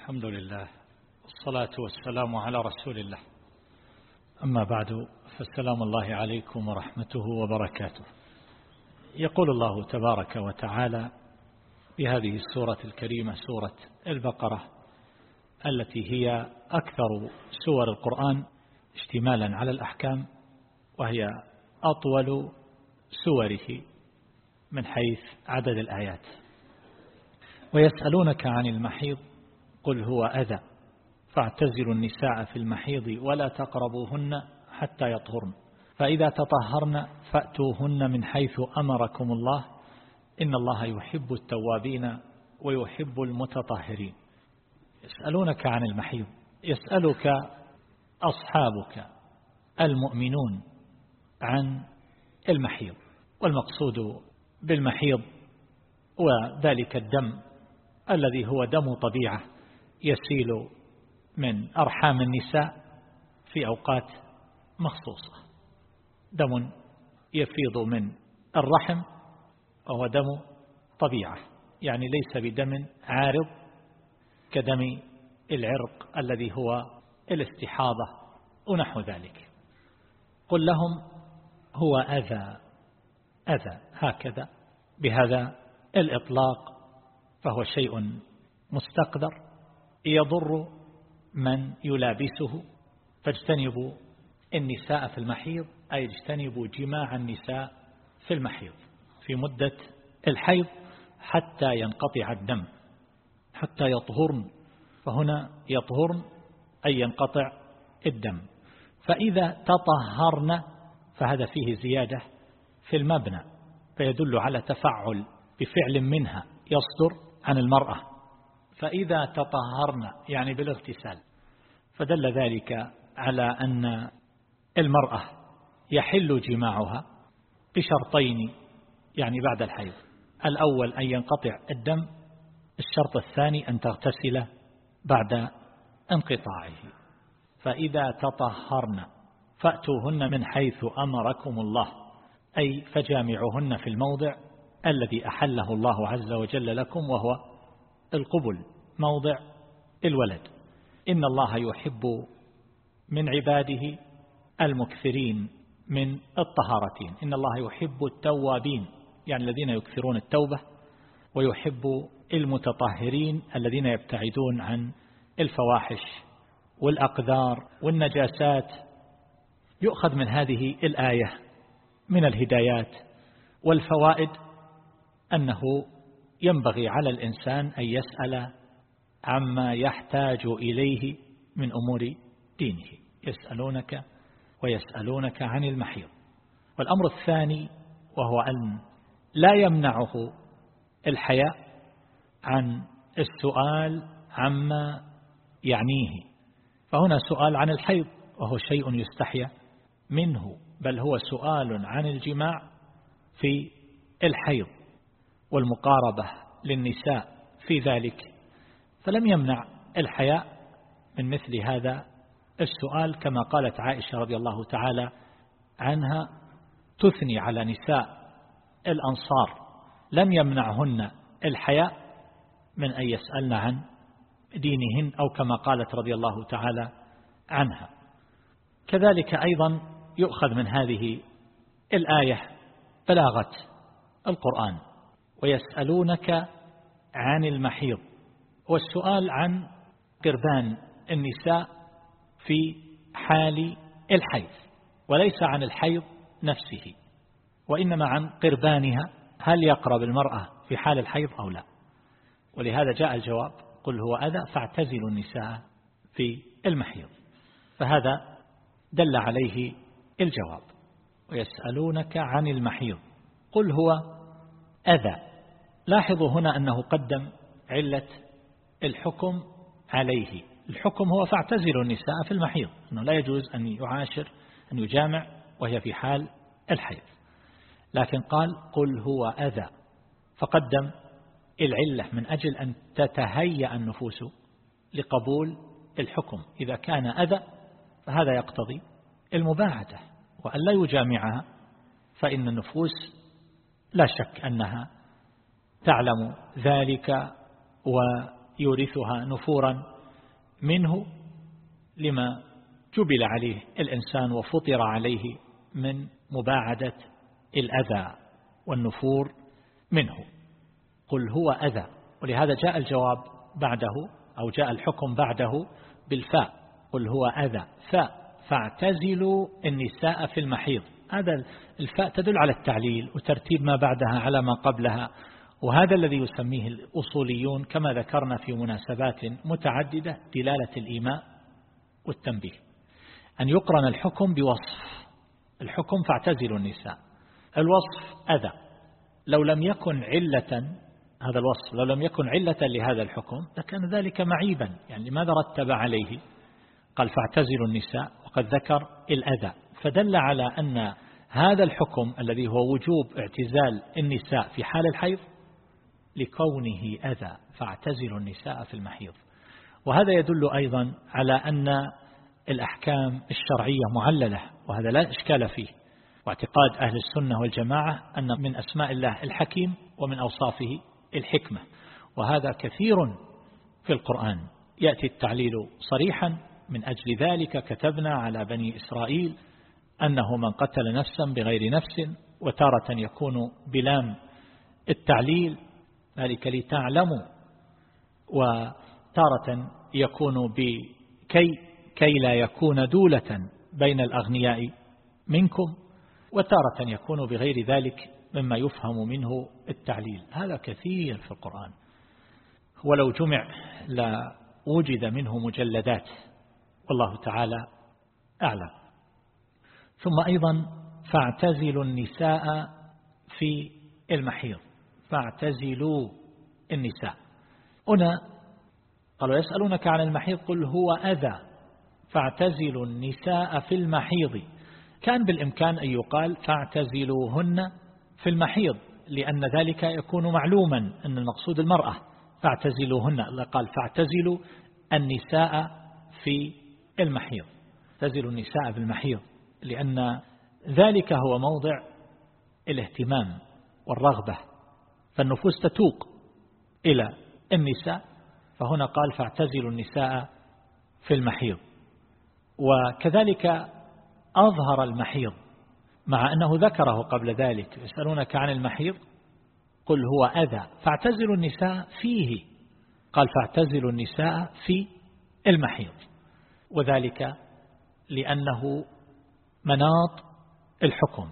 الحمد لله والصلاة والسلام على رسول الله. أما بعد فالسلام الله عليكم ورحمته وبركاته. يقول الله تبارك وتعالى بهذه السورة الكريمة سورة البقرة التي هي أكثر سور القرآن اشتمالا على الأحكام وهي أطول سوره من حيث عدد الآيات. ويسألونك عن المحيض قل هو أذى. فاعتزلوا النساء في المحيض ولا تقربوهن حتى يطهرن. فإذا تطهرن فأتوهن من حيث أمركم الله. إن الله يحب التوابين ويحب المتطهرين. يسألونك عن المحيض. يسألك أصحابك المؤمنون عن المحيض. والمقصود بالمحيض وذلك الدم الذي هو دم طبيعة. يسيل من أرحام النساء في أوقات مخصوصة. دم يفيض من الرحم وهو دم طبيعة يعني ليس بدم عارض كدم العرق الذي هو الاستحاضة ونحو ذلك. قل لهم هو أذى أذى هكذا بهذا الإطلاق فهو شيء مستقدر يضر من يلابسه. فاجتنبوا النساء في المحيض أي اجتنبوا جماع النساء في المحيض في مدة الحيض حتى ينقطع الدم حتى يطهرن. فهنا يطهرن أي ينقطع الدم. فإذا تطهرن فهذا فيه زيادة في المبنى فيدل على تفعل بفعل منها يصدر عن المرأة. فإذا تطهرن يعني بالاغتسال. فدل ذلك على أن المرأة يحل جماعها بشرطين يعني بعد الحيض. الأول أن ينقطع الدم الشرط الثاني أن تغتسل بعد انقطاعه. فإذا تطهرن فأتوهن من حيث أمركم الله أي فجامعهن في الموضع الذي أحله الله عز وجل لكم وهو القبل موضع الولد. إن الله يحب من عباده المكثرين من الطهارتين. إن الله يحب التوابين يعني الذين يكثرون التوبة ويحب المتطهرين الذين يبتعدون عن الفواحش والأقدار والنجاسات. يؤخذ من هذه الآية من الهدايات والفوائد أنه ينبغي على الإنسان أن يسأل عما يحتاج إليه من أمور دينه. يسألونك ويسألونك عن المحيض. والأمر الثاني وهو أن لا يمنعه الحياء عن السؤال عما يعنيه. فهنا سؤال عن الحيض وهو شيء يستحيا منه بل هو سؤال عن الجماع في الحيض. والمقاربة للنساء في ذلك. فلم يمنع الحياء من مثل هذا السؤال كما قالت عائشة رضي الله تعالى عنها تثني على نساء الأنصار. لم يمنعهن الحياء من أن يسألن عن دينهن أو كما قالت رضي الله تعالى عنها. كذلك أيضا يؤخذ من هذه الآية بلاغة القرآن. ويسألونك عن المحيض. والسؤال عن قربان النساء في حال الحيض وليس عن الحيض نفسه وإنما عن قربانها هل يقرب المرأة في حال الحيض أو لا؟ ولهذا جاء الجواب قل هو أذى فاعتزلوا النساء في المحيض. فهذا دل عليه الجواب. ويسألونك عن المحيض قل هو أذى. لاحظوا هنا أنه قدم علة الحكم عليه. الحكم هو فاعتزلوا النساء في المحيض أنه لا يجوز أن يعاشر أن يجامع وهي في حال الحيض. لكن قال قل هو أذى فقدم العلة من أجل أن تتهيأ النفوس لقبول الحكم. إذا كان أذى فهذا يقتضي المباعدة وأن لا يجامعها فإن النفوس لا شك أنها تعلم ذلك ويورثها نفورا منه لما جبل عليه الإنسان وفطر عليه من مباعدة الأذى والنفور منه. قل هو أذى. ولهذا جاء الجواب بعده أو جاء الحكم بعده بالفاء. قل هو أذى. فاء. فاعتزلوا النساء في المحيض. هذا الفاء تدل على التعليل وترتيب ما بعدها على ما قبلها. وهذا الذي يسميه الأصوليون كما ذكرنا في مناسبات متعددة دلالة الإيماء والتنبيه. أن يقرن الحكم بوصف. الحكم فاعتزلوا النساء. الوصف أذى. لو لم يكن علة هذا الوصف لو لم يكن علة لهذا الحكم لكان ذلك معيبا. يعني لماذا رتب عليه؟ قال فاعتزلوا النساء. وقد ذكر الأذى. فدل على أن هذا الحكم الذي هو وجوب اعتزال النساء في حال الحيض لكونه أذى فاعتزلوا النساء في المحيض. وهذا يدل أيضا على أن الأحكام الشرعية معللة وهذا لا إشكال فيه. واعتقاد أهل السنة والجماعة أن من أسماء الله الحكيم ومن أوصافه الحكمة. وهذا كثير في القرآن. يأتي التعليل صريحا من أجل ذلك كتبنا على بني إسرائيل أنه من قتل نفسا بغير نفس وتارة يكون بلام التعليل ذلك لتعلموا. وتارة يكون بكي كي لا يكون دولة بين الأغنياء منكم وتارة يكون بغير ذلك مما يفهم منه التعليل. هذا كثير في القرآن. ولو جمع لوجد منه مجلدات. والله تعالى أعلم. ثم أيضا فاعتزلوا النساء في المحيض. فاعتزلوا النساء. هنا قالوا يسألونك عن المحيض قل هو أذى. فاعتزلوا النساء في المحيض. كان بالإمكان أن يقال فاعتزلوهن في المحيض لأن ذلك يكون معلوما أن المقصود المرأة. فاعتزلوهن قال فاعتزلوا النساء في المحيض. اعتزلوا النساء في المحيض لأن ذلك هو موضع الاهتمام والرغبة. فالنفوس تتوق إلى النساء فهنا قال فاعتزلوا النساء في المحيض. وكذلك أظهر المحيض مع أنه ذكره قبل ذلك يسألونك عن المحيض قل هو أذى. فاعتزلوا النساء فيه قال فاعتزلوا النساء في المحيض. وذلك لأنه مناط الحكم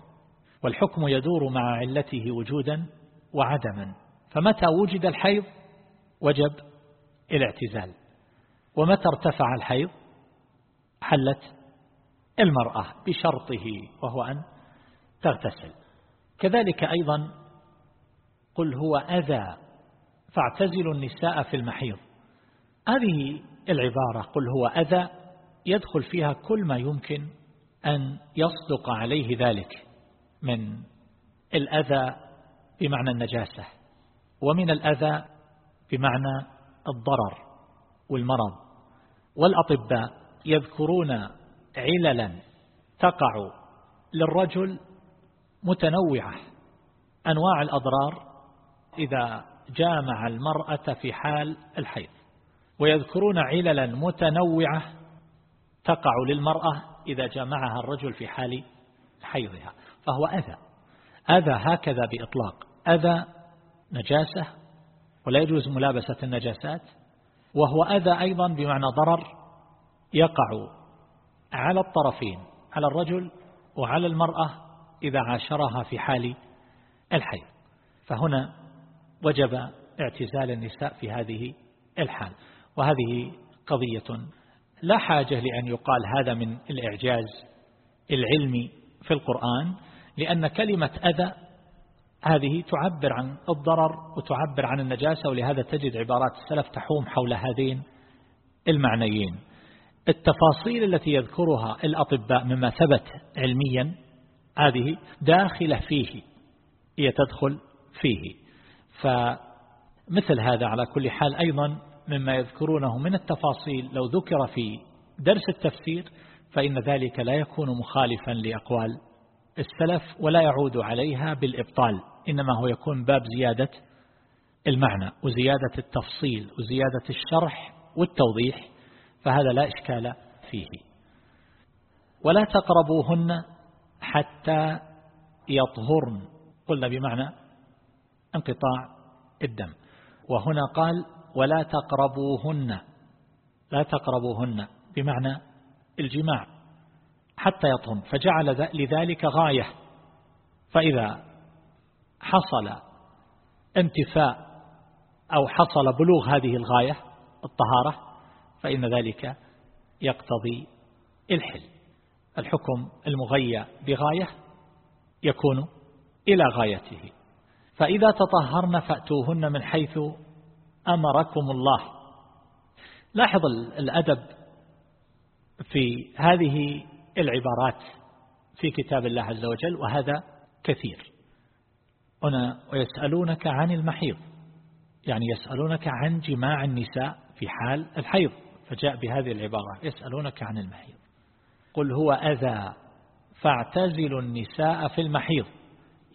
والحكم يدور مع علته وجودا وعدما. فمتى وجد الحيض؟ وجب الاعتزال. ومتى ارتفع الحيض؟ حلت المرأة بشرطه وهو أن تغتسل. كذلك أيضا قل هو أذى فاعتزلوا النساء في المحيض. هذه العبارة قل هو أذى يدخل فيها كل ما يمكن أن يصدق عليه ذلك من الأذى بمعنى النجاسة ومن الأذى بمعنى الضرر والمرض. والأطباء يذكرون عللا تقع للرجل متنوعة أنواع الأضرار إذا جامع المرأة في حال الحيض. ويذكرون عللا متنوعة تقع للمرأة إذا جامعها الرجل في حال حيضها فهو أذى. أذى هكذا بإطلاق. أذى نجاسة ولا يجوز ملابسة النجاسات وهو أذى أيضا بمعنى ضرر يقع على الطرفين على الرجل وعلى المرأة إذا عاشرها في حال الحيض. فهنا وجب اعتزال النساء في هذه الحال. وهذه قضية لا حاجة لأن يقال هذا من الإعجاز العلمي في القرآن لأن كلمة أذى هذه تعبر عن الضرر وتعبر عن النجاسة ولهذا تجد عبارات السلف تحوم حول هذين المعنيين. التفاصيل التي يذكرها الأطباء مما ثبت علميا هذه داخلة فيه هي تدخل فيه. فمثل هذا على كل حال أيضا مما يذكرونه من التفاصيل لو ذكر في درس التفسير فإن ذلك لا يكون مخالفا لأقوال السلف ولا يعود عليها بالإبطال إنما هو يكون باب زيادة المعنى وزيادة التفصيل وزيادة الشرح والتوضيح فهذا لا إشكال فيه. ولا تقربوهن حتى يطهرن قلنا بمعنى انقطاع الدم. وهنا قال ولا تقربوهن لا تقربوهن بمعنى الجماع. حتى يطهرن فجعل لذلك غاية. فإذا حصل انتفاء أو حصل بلوغ هذه الغاية الطهارة فإن ذلك يقتضي الحل. الحكم المغيى بغاية يكون إلى غايته. فإذا تطهرن فأتوهن من حيث أمركم الله. لاحظ الأدب في هذه العبارات في كتاب الله عز وجل وهذا كثير. هنا ويسألونك عن المحيض. يعني يسألونك عن جماع النساء في حال الحيض فجاء بهذه العبارة يسألونك عن المحيض. قل هو أذى فاعتزلوا النساء في المحيض.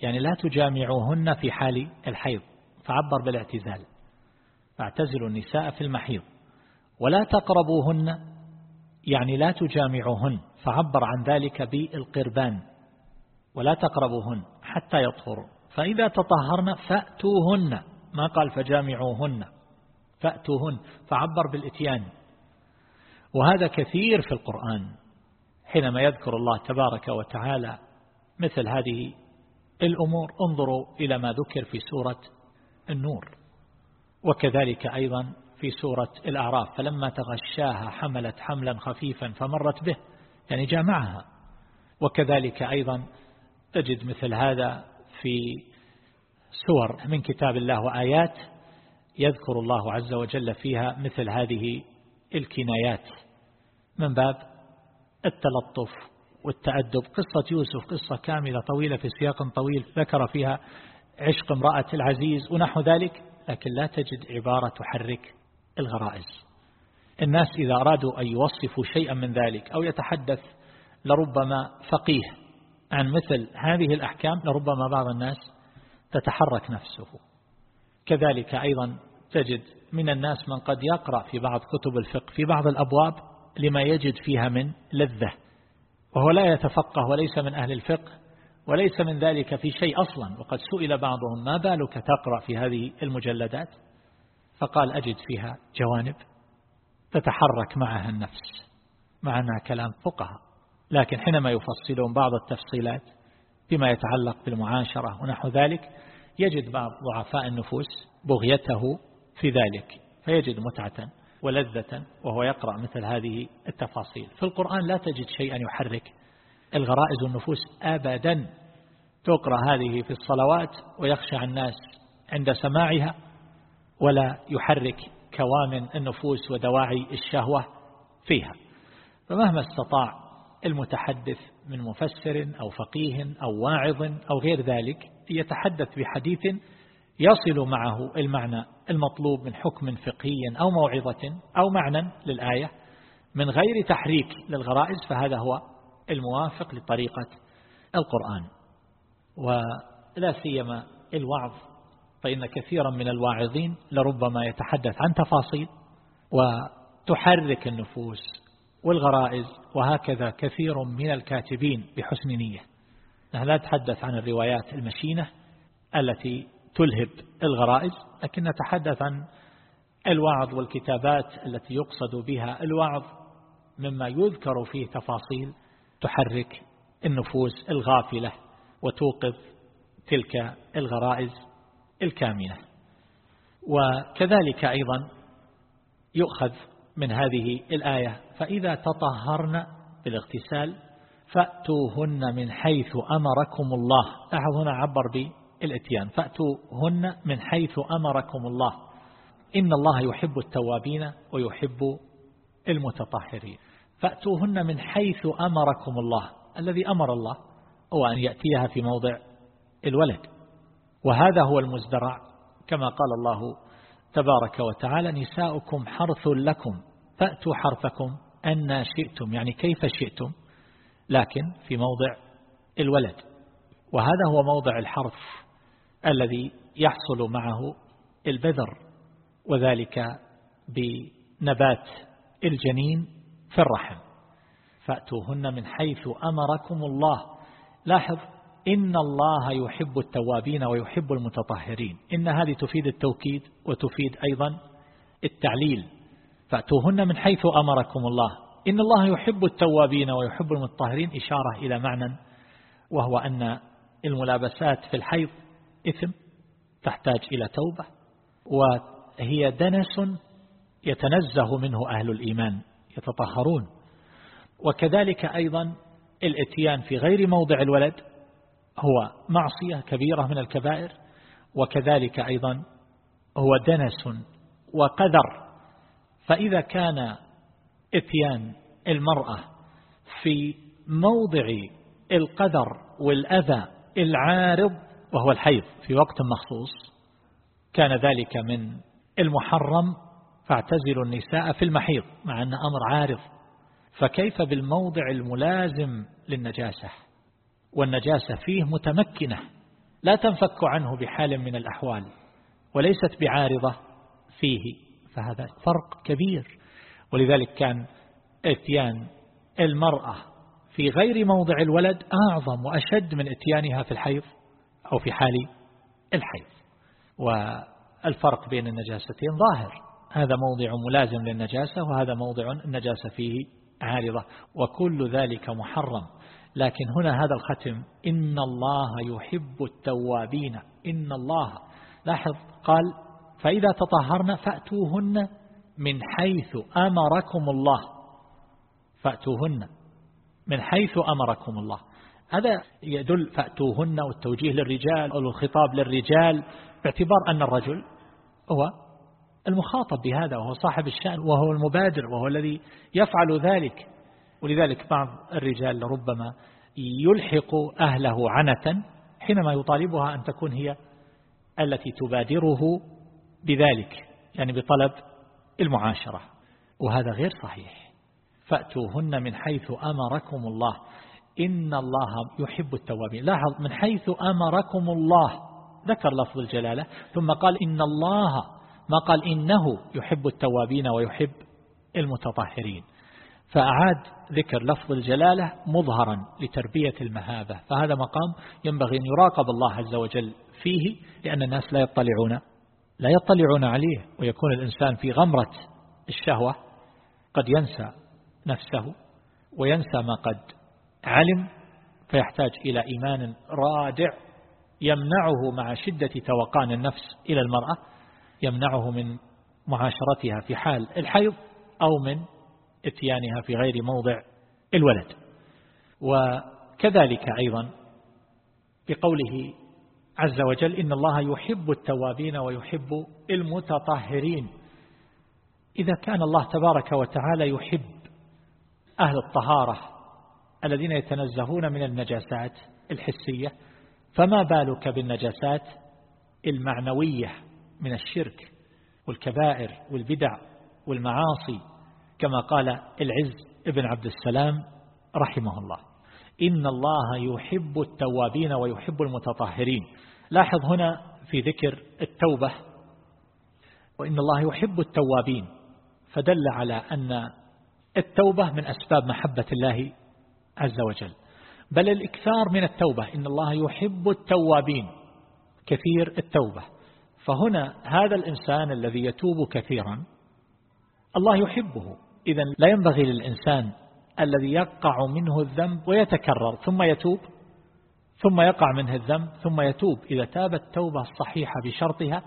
يعني لا تجامعوهن في حال الحيض فعبر بالاعتزال. فاعتزلوا النساء في المحيض. ولا تقربوهن يعني لا تجامعوهن. فعبر عن ذلك بالقربان. ولا تقربوهن حتى يطهروا فإذا تطهرن فأتوهن. ما قال فجامعوهن. فأتوهن. فعبر بالإتيان. وهذا كثير في القرآن. حينما يذكر الله تبارك وتعالى مثل هذه الأمور انظروا إلى ما ذكر في سورة النور. وكذلك أيضا في سورة الأعراف. فلما تغشاها حملت حملا خفيفا فمرت به. يعني جامعها. وكذلك أيضا تجد مثل هذا في سور من كتاب الله وآيات يذكر الله عز وجل فيها مثل هذه الكنايات. من باب التلطف والتأدب. قصة يوسف قصة كاملة طويلة في سياق طويل ذكر فيها عشق امرأة العزيز ونحو ذلك لكن لا تجد عبارة تحرك الغرائز. الناس إذا أرادوا أن يوصفوا شيئا من ذلك أو يتحدث لربما فقيه عن مثل هذه الأحكام لربما بعض الناس تتحرك نفسه. كذلك أيضا تجد من الناس من قد يقرأ في بعض كتب الفقه في بعض الأبواب لما يجد فيها من لذة. وهو لا يتفقه وليس من أهل الفقه وليس من ذلك في شيء أصلا. وقد سئل بعضهم ما بالك تقرأ في هذه المجلدات؟ فقال أجد فيها جوانب تتحرك معها النفس مع أنها كلام فقهاء. لكن حينما يفصلون بعض التفصيلات فيما يتعلق بالمعاشرة ونحو ذلك يجد بعض ضعفاء النفوس بغيته في ذلك فيجد متعة ولذة وهو يقرأ مثل هذه التفاصيل. في القرآن لا تجد شيئا يحرك الغرائز والنفوس أبدا. تقرأ هذه في الصلوات ويخشع الناس عند سماعها ولا يحرك كوامن النفوس ودواعي الشهوة فيها. فمهما استطاع المتحدث من مفسر أو فقيه أو واعظ أو غير ذلك يتحدث بحديث يصل معه المعنى المطلوب من حكم فقهي أو موعظة أو معنى للآية من غير تحريك للغرائز فهذا هو الموافق لطريقة القرآن. ولا سيما الوعظ فإن كثيرا من الواعظين لربما يتحدث عن تفاصيل وتحرك النفوس والغرائز وهكذا كثير من الكاتبين بحسن نية. نحن لا نتحدث عن الروايات المشينة التي تلهب الغرائز لكن نتحدث عن الوعظ والكتابات التي يقصد بها الوعظ مما يذكر فيه تفاصيل تحرك النفوس الغافلة وتوقظ تلك الغرائز. الكامنة وكذلك أيضا يؤخذ من هذه الآية فإذا تطهرن بالاغتسال فأتوهن من حيث أمركم الله. لاحظ هنا عبر بالإتيان. فأتوهن من حيث أمركم الله. إن الله يحب التوابين ويحب المتطهرين. فأتوهن من حيث أمركم الله. الذي أمر الله هو أن يأتيها في موضع الولد. وهذا هو المزدرع. كما قال الله تبارك وتعالى نساؤكم حرث لكم فأتوا حرثكم أن شئتم يعني كيف شئتم لكن في موضع الولد. وهذا هو موضع الحرث الذي يحصل معه البذر وذلك بنبات الجنين في الرحم. فأتوهن من حيث أمركم الله. لاحظ إن الله يحب التوابين ويحب المتطهرين. إن هذه تفيد التوكيد وتفيد أيضا التعليل. فأتوهن من حيث أمركم الله. إن الله يحب التوابين ويحب المتطهرين إشارة إلى معنى وهو أن الملابسات في الحيض إثم تحتاج إلى توبة وهي دنس يتنزه منه أهل الإيمان يتطهرون. وكذلك أيضا الاتيان في غير موضع الولد. هو معصية كبيرة من الكبائر وكذلك أيضا هو دنس وقدر فإذا كان إتيان المرأة في موضع القدر والأذى العارض وهو الحيض في وقت مخصوص كان ذلك من المحرم فاعتزلوا النساء في المحيض مع أن أمر عارض. فكيف بالموضع الملازم للنجاسة؟ والنجاسة فيه متمكنة لا تنفك عنه بحال من الأحوال وليست بعارضة فيه فهذا فرق كبير. ولذلك كان إتيان المرأة في غير موضع الولد أعظم وأشد من إتيانها في الحيض أو في حال الحيض. والفرق بين النجاستين ظاهر. هذا موضع ملازم للنجاسة وهذا موضع النجاسة فيه عارضة وكل ذلك محرم. لكن هنا هذا الختم. إن الله يحب التوابين. إن الله. لاحظ قال فإذا تطهرن فأتوهن من حيث أمركم الله. فأتوهن من حيث أمركم الله. هذا يدل فأتوهن والتوجيه للرجال أو الخطاب للرجال باعتبار أن الرجل هو المخاطب بهذا وهو صاحب الشأن وهو المبادر وهو الذي يفعل ذلك. ولذلك بعض الرجال ربما يلحق أهله عنة حينما يطالبها أن تكون هي التي تبادره بذلك يعني بطلب المعاشرة. وهذا غير صحيح. فأتوهن من حيث أمركم الله. إن الله يحب التوابين. لاحظ من حيث أمركم الله. ذكر لفظ الجلالة. ثم قال إن الله ما قال إنه يحب التوابين ويحب المتطهرين. فأعاد ذكر لفظ الجلالة مظهرا لتربية المهابة. فهذا مقام ينبغي أن يراقب الله عز وجل فيه لأن الناس لا يطلعون لا يطلعون عليه ويكون الإنسان في غمرة الشهوة. قد ينسى نفسه وينسى ما قد علم فيحتاج إلى إيمان رادع يمنعه مع شدة توقان النفس إلى المرأة يمنعه من معاشرتها في حال الحيض أو من إتيانها في غير موضع الولد. وكذلك أيضا بقوله عز وجل إن الله يحب التوابين ويحب المتطهرين. إذا كان الله تبارك وتعالى يحب أهل الطهارة الذين يتنزهون من النجاسات الحسية فما بالك بالنجاسات المعنوية من الشرك والكبائر والبدع والمعاصي كما قال العز ابن عبد السلام رحمه الله. إن الله يحب التوابين ويحب المتطهرين. لاحظ هنا في ذكر التوبة. وإن الله يحب التوابين. فدل على أن التوبة من أسباب محبة الله عز وجل. بل الإكثار من التوبة. إن الله يحب التوابين. كثير التوبة. فهنا هذا الإنسان الذي يتوب كثيرا الله يحبه. إذا لا ينبغي للإنسان الذي يقع منه الذنب ويتكرر ثم يتوب ثم يقع منه الذنب ثم يتوب. إذا تاب التوبة الصحيحة بشرطها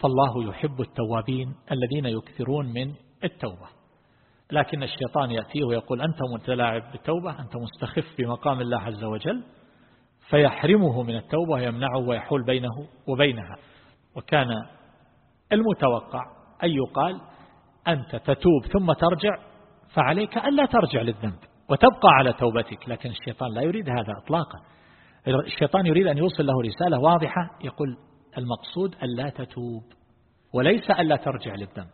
فالله يحب التوابين الذين يكثرون من التوبة. لكن الشيطان يأتيه ويقول أنت متلاعب بالتوبة أنت مستخف بمقام الله عز وجل فيحرمه من التوبة ويمنعه ويحول بينه وبينها. وكان المتوقع أن يقال أنت تتوب ثم ترجع فعليك ألا ترجع للذنب وتبقى على توبتك. لكن الشيطان لا يريد هذا إطلاقا. الشيطان يريد أن يوصل له رسالة واضحة يقول المقصود ألا تتوب وليس ألا ترجع للذنب.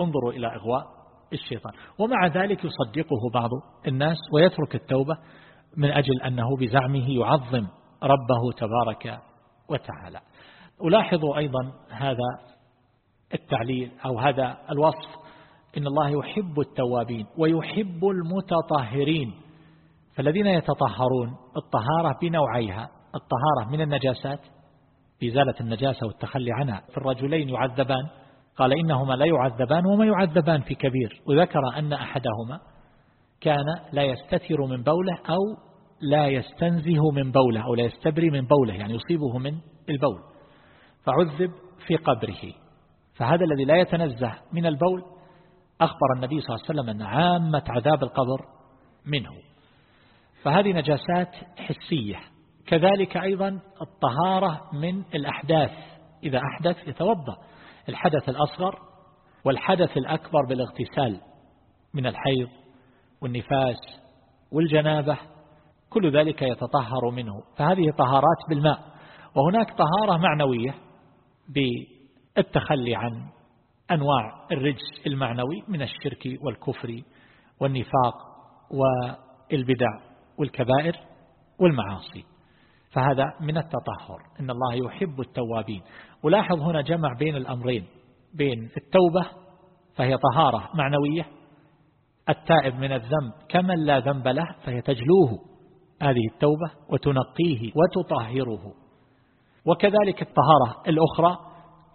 انظروا إلى إغواء الشيطان. ومع ذلك يصدقه بعض الناس ويترك التوبة من أجل أنه بزعمه يعظم ربه تبارك وتعالى. ألاحظ أيضا هذا التعليل أو هذا الوصف إن الله يحب التوابين ويحب المتطهرين. فالذين يتطهرون الطهارة بنوعيها الطهارة من النجاسات بإزالة النجاسة والتخلي عنها. في الرجلين يعذبان قال إنهما لا يعذبان وما يعذبان في كبير. وذكر أن أحدهما كان لا يستتر من بوله أو لا يستنزه من بوله أو لا يستبري من بوله يعني يصيبه من البول. فعذب في قبره. فهذا الذي لا يتنزه من البول أخبر النبي صلى الله عليه وسلم أن عامة عذاب القبر منه. فهذه نجاسات حسية. كذلك أيضا الطهارة من الأحداث. إذا أحدث يتوضأ. الحدث الأصغر والحدث الأكبر بالاغتسال من الحيض والنفاس والجنابة. كل ذلك يتطهر منه. فهذه طهارات بالماء. وهناك طهارة معنوية بالتخلي عن أنواع الرجس المعنوي من الشرك والكفر والنفاق والبدع والكبائر والمعاصي. فهذا من التطهر إن الله يحب التوابين. ولاحظ هنا جمع بين الأمرين بين التوبة فهي طهارة معنوية التائب من الذنب كمن لا ذنب له فهي تجلوه. هذه التوبة وتنقيه وتطهره. وكذلك الطهارة الأخرى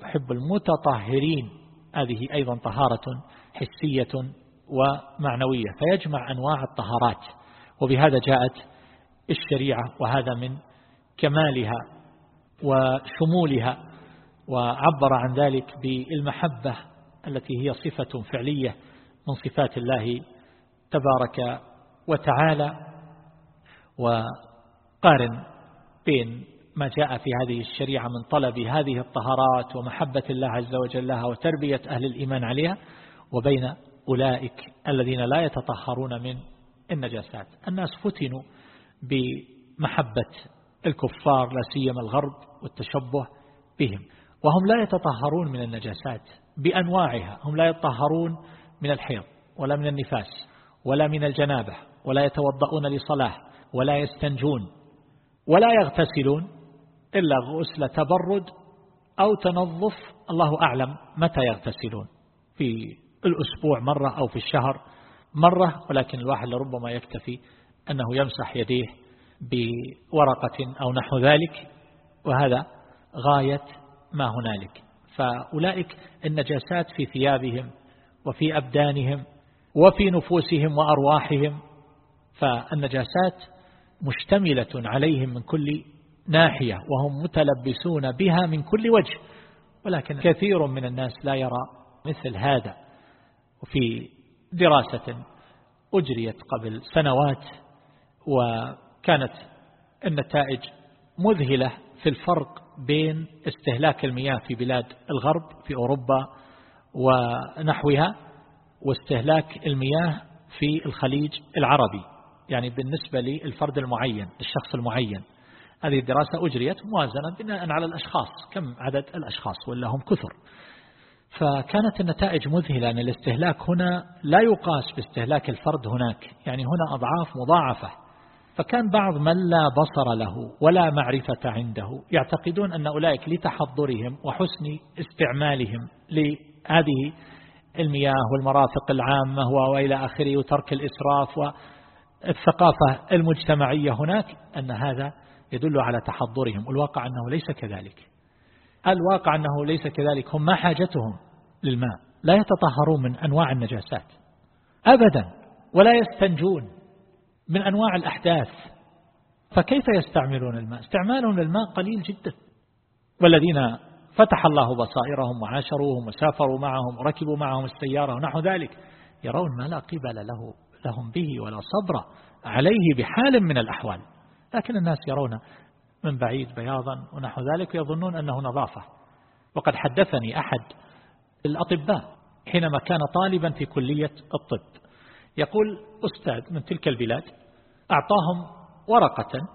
يحب المتطهرين هذه أيضا طهارة حسية ومعنوية فيجمع أنواع الطهارات. وبهذا جاءت الشريعة وهذا من كمالها وشمولها وعبر عن ذلك بالمحبة التي هي صفة فعلية من صفات الله تبارك وتعالى. وقارن بين ما جاء في هذه الشريعة من طلب هذه الطهارات ومحبة الله عز وجل لها وتربية أهل الإيمان عليها وبين أولئك الذين لا يتطهرون من النجاسات. الناس فتنوا بمحبة الكفار لا سيما الغرب والتشبه بهم. وهم لا يتطهرون من النجاسات بأنواعها. هم لا يتطهرون من الحيض ولا من النفاس ولا من الجنابة ولا يتوضؤون لصلاة ولا يستنجون ولا يغتسلون. إلا غسل تبرد أو تنظف الله أعلم متى يغتسلون. في الأسبوع مرة أو في الشهر مرة ولكن الواحد لربما يكتفي أنه يمسح يديه بورقة أو نحو ذلك وهذا غاية ما هنالك. فأولئك النجاسات في ثيابهم وفي أبدانهم وفي نفوسهم وأرواحهم فالنجاسات مشتملة عليهم من كل ناحية وهم متلبسون بها من كل وجه ولكن كثير من الناس لا يرى مثل هذا. وفي دراسة أجريت قبل سنوات وكانت النتائج مذهلة في الفرق بين استهلاك المياه في بلاد الغرب في أوروبا ونحوها واستهلاك المياه في الخليج العربي يعني بالنسبة للفرد المعين الشخص المعين. هذه الدراسة أجريت موازنة بناء على الأشخاص. كم عدد الأشخاص ولا هم كثر؟ فكانت النتائج مذهلة أن الاستهلاك هنا لا يقاس باستهلاك الفرد هناك يعني هنا أضعاف مضاعفة. فكان بعض من لا بصر له ولا معرفة عنده يعتقدون أن أولئك لتحضرهم وحسن استعمالهم لهذه المياه والمرافق العامة وإلى آخره وترك الإسراف والثقافة المجتمعية هناك أن هذا يدل على تحضرهم. والواقع أنه ليس كذلك. الواقع أنه ليس كذلك. هم ما حاجتهم للماء. لا يتطهرون من أنواع النجاسات. أبدا. ولا يستنجون من أنواع الأحداث. فكيف يستعملون الماء؟ استعمالهم للماء قليل جدا. والذين فتح الله بصائرهم وعاشروهم وسافروا معهم وركبوا معهم السيارة ونحو ذلك يرون ما لا قبل له لهم به ولا صبر عليه بحال من الأحوال. لكن الناس يرون من بعيد بياضا ونحو ذلك ويظنون أنه نظافة. وقد حدثني أحد الأطباء حينما كان طالبا في كلية الطب. يقول أستاذ من تلك البلاد أعطاهم ورقة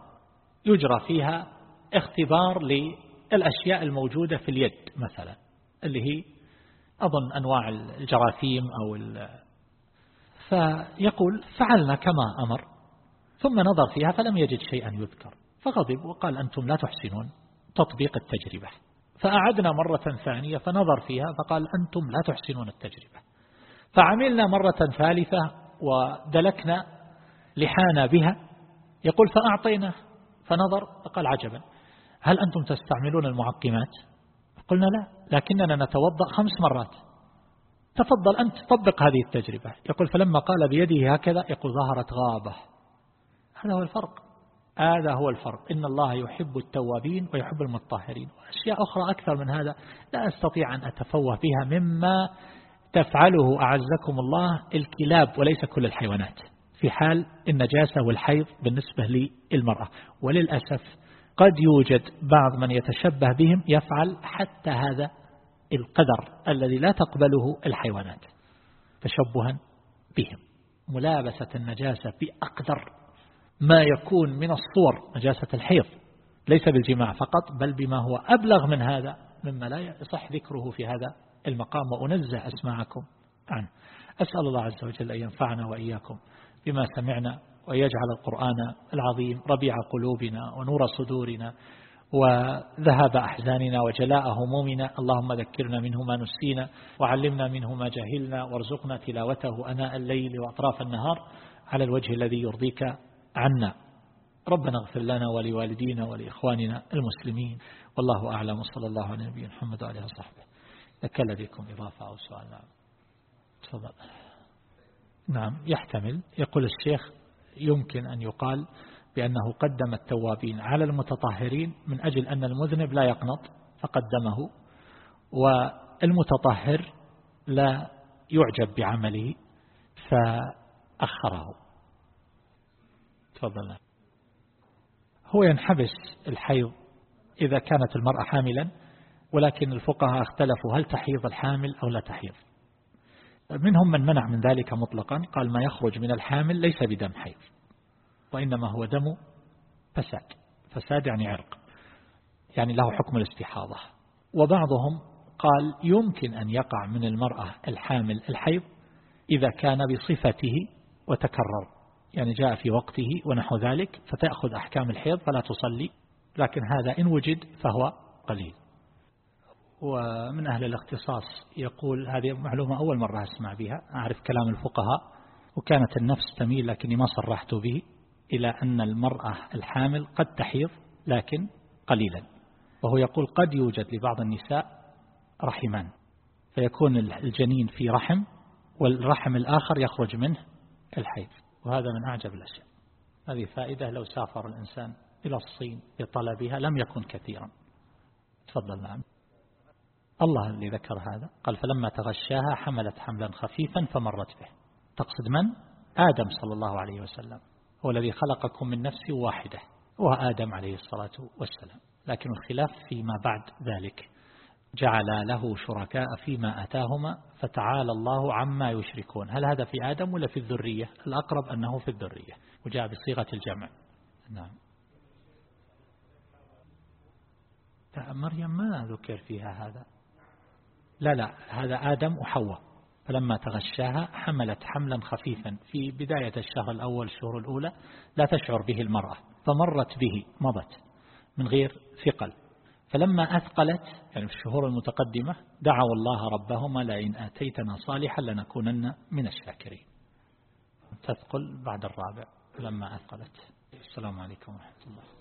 يجرى فيها اختبار للأشياء الموجودة في اليد مثلا اللي هي أظن أنواع الجراثيم أو فيقول فعلنا كما أمر ثم نظر فيها فلم يجد شيئا يذكر. فغضب وقال أنتم لا تحسنون تطبيق التجربة. فأعدنا مرة ثانية فنظر فيها فقال أنتم لا تحسنون التجربة. فعملنا مرة ثالثة ودلكنا لحانا بها. يقول فأعطينا فنظر فقال عجبا. هل أنتم تستعملون المعقمات؟ قلنا لا لكننا نتوضأ خمس مرات. تفضل أنت طبق هذه التجربة. يقول فلما قال بيده هكذا يقول ظهرت غابة. هذا هو الفرق. هذا هو الفرق. إن الله يحب التوابين ويحب المطهرين. وأشياء أخرى أكثر من هذا لا أستطيع أن أتفوه بها مما تفعله أعزكم الله الكلاب وليس كل الحيوانات. في حال النجاسة والحيض بالنسبة للمرأة وللأسف قد يوجد بعض من يتشبه بهم يفعل حتى هذا القدر الذي لا تقبله الحيوانات. تشبها بهم. ملابسة النجاسة بأقدر ما يكون من الصور نجاسة الحيض ليس بالجماع فقط بل بما هو أبلغ من هذا مما لا يصح ذكره في هذا المقام وأنزه أسماعكم عنه. أسأل الله عز وجل أن ينفعنا وإياكم بما سمعنا ويجعل القرآن العظيم ربيع قلوبنا ونور صدورنا وذهب أحزاننا وجلاء همومنا. اللهم ذكرنا منه ما نسينا وعلمنا منه ما جهلنا وارزقنا تلاوته أناء الليل وأطراف النهار على الوجه الذي يرضيك. عنا. ربنا اغفر لنا ولوالدينا ولإخواننا المسلمين. والله أعلم. صلى الله على نبينا محمد وعليه وصحبه. لك لديكم إضافة أو سؤال. نعم. تفضل. نعم. يحتمل. يقول الشيخ يمكن أن يقال بأنه قدم التوابين على المتطهرين من أجل أن المذنب لا يقنط فقدمه. والمتطهر لا يعجب بعمله فأخره. تفضل. هو ينحبس الحيض إذا كانت المرأة حاملا ولكن الفقهاء اختلفوا هل تحيض الحامل أو لا تحيض. منهم من منع من ذلك مطلقا قال ما يخرج من الحامل ليس بدم حيض وإنما هو دم فساد فساد يعني عرق يعني له حكم الاستحاضة. وبعضهم قال يمكن أن يقع من المرأة الحامل الحيض إذا كان بصفته وتكرر. يعني جاء في وقته ونحو ذلك فتأخذ أحكام الحيض فلا تصلي لكن هذا إن وجد فهو قليل. ومن أهل الاختصاص يقول هذه معلومة أول مرة أسمع بها أعرف كلام الفقهاء وكانت النفس تميل لكني ما صرحت به إلى أن المرأة الحامل قد تحيض لكن قليلا. وهو يقول قد يوجد لبعض النساء رحمان فيكون الجنين في رحم والرحم الآخر يخرج منه الحيض. وهذا من أعجب الأشياء هذه فائدة لو سافر الإنسان إلى الصين لطلبها لم يكن كثيرا. تفضل نعم. الله اللي ذكر هذا قال فلما تغشاها حملت حملا خفيفا فمرت به. تقصد من؟ آدم صلى الله عليه وسلم. هو الذي خلقكم من نفس واحدة. وهو آدم عليه الصلاة والسلام. لكن الخلاف فيما بعد ذلك. جعل له شركاء فيما أتاهما فتعالى الله عما يشركون. هل هذا في آدم ولا في الذرية؟ الأقرب أنه في الذرية. وجاء بصيغة الجمع. نعم. مريم ما ذكر فيها هذا. لا لا هذا آدم وحواء. فلما تغشاها حملت حملا خفيفا. في بداية الشهر الأول الشهور الأولى لا تشعر به المرأة. فمرت به مضت من غير ثقل. فلما أثقلت يعني في الشهور المتقدمة دعوا الله ربهما لئن آتيتنا صالحا لنكونن من الشاكرين. تثقل بعد الرابع لما أثقلت. السلام عليكم ورحمة الله.